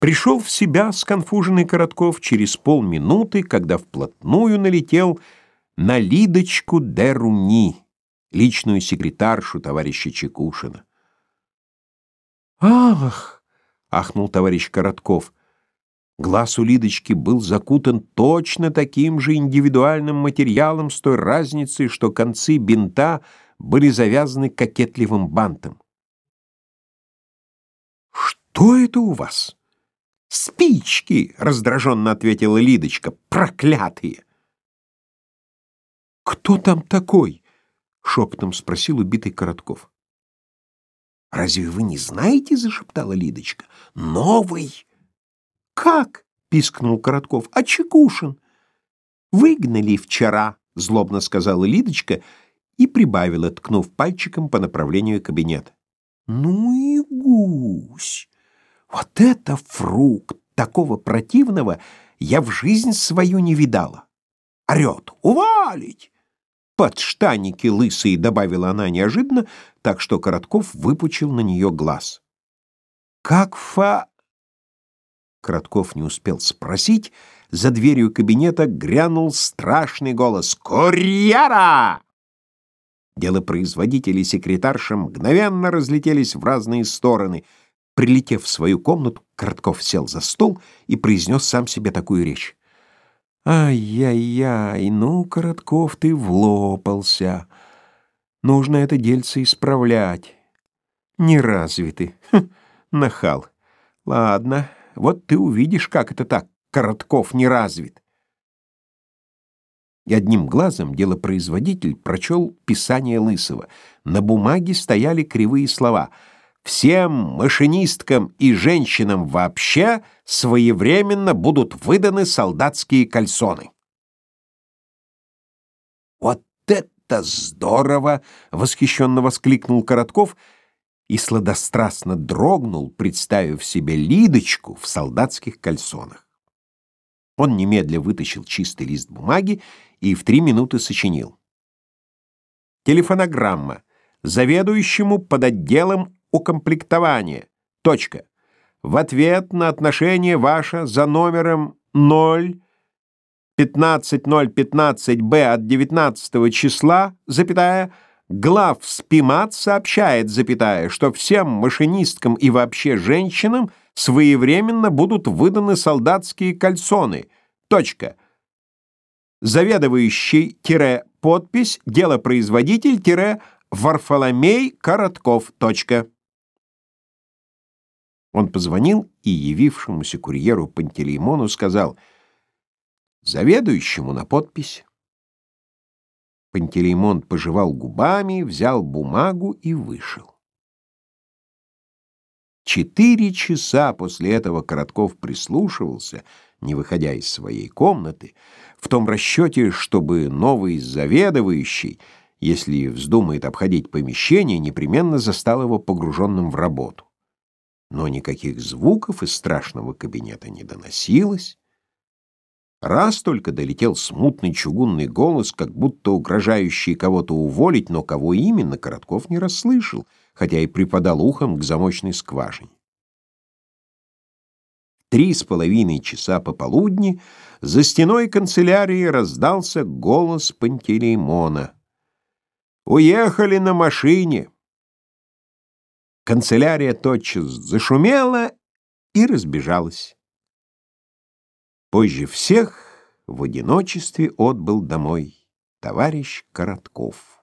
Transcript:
Пришел в себя сконфуженный Коротков через полминуты, когда вплотную налетел на Лидочку де Руни, личную секретаршу товарища Чекушина. «Ах!» — ахнул товарищ Коротков. Глаз у Лидочки был закутан точно таким же индивидуальным материалом с той разницей, что концы бинта были завязаны кокетливым бантом. «Что это у вас?» «Спички!» — раздраженно ответила Лидочка. «Проклятые!» «Кто там такой?» — шепотом спросил убитый Коротков. «Разве вы не знаете?» — зашептала Лидочка. «Новый!» «Как?» — пискнул Коротков. «А Чекушин?» «Выгнали вчера», — злобно сказала Лидочка и прибавила, ткнув пальчиком по направлению кабинета. «Ну и гусь!» Вот это фрукт! Такого противного я в жизнь свою не видала. Орет «Увалить!» «Подштанники лысые!» — добавила она неожиданно, так что Коротков выпучил на нее глаз. «Как фа...» Коротков не успел спросить, за дверью кабинета грянул страшный голос «Курьера!» Делопроизводители и секретарша мгновенно разлетелись в разные стороны — Прилетев в свою комнату, Коротков сел за стол и произнес сам себе такую речь. «Ай-яй-яй, ну, Коротков, ты влопался. Нужно это дельце исправлять. Неразвитый. Хм, нахал. Ладно, вот ты увидишь, как это так, Коротков не развит». И одним глазом делопроизводитель прочел писание Лысого. На бумаге стояли кривые слова — всем машинисткам и женщинам вообще своевременно будут выданы солдатские кальсоны. «Вот это здорово!» — восхищенно воскликнул Коротков и сладострастно дрогнул, представив себе Лидочку в солдатских кальсонах. Он немедля вытащил чистый лист бумаги и в три минуты сочинил. Телефонограмма заведующему под отделом укомплектование. Точка. В ответ на отношение ваше за номером 0 15015-Б от 19 числа, запятая, глав СПИМАТ сообщает, запятая, что всем машинисткам и вообще женщинам своевременно будут выданы солдатские кальсоны. Точка. Заведующий-подпись, делопроизводитель-Варфоломей Коротков. Точка. Он позвонил и явившемуся курьеру Пантелеймону сказал «Заведующему на подпись». Пантелеймон пожевал губами, взял бумагу и вышел. Четыре часа после этого Коротков прислушивался, не выходя из своей комнаты, в том расчете, чтобы новый заведующий, если вздумает обходить помещение, непременно застал его погруженным в работу но никаких звуков из страшного кабинета не доносилось. Раз только долетел смутный чугунный голос, как будто угрожающий кого-то уволить, но кого именно, Коротков не расслышал, хотя и припадал ухом к замочной скважине. Три с половиной часа пополудни за стеной канцелярии раздался голос Пантелеймона. «Уехали на машине!» Канцелярия тотчас зашумела и разбежалась. Позже всех в одиночестве отбыл домой товарищ Коротков.